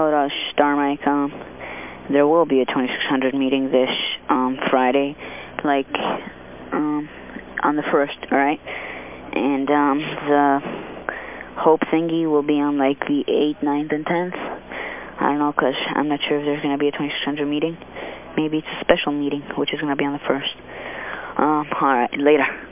Hello, Star there will be a 2600 meeting this、um, Friday, like、um, on the 1st, alright? And、um, the Hope thingy will be on like the 8th, 9th, and 10th. I don't know, because I'm not sure if there's going to be a 2600 meeting. Maybe it's a special meeting, which is going to be on the 1st. Um, alright, later.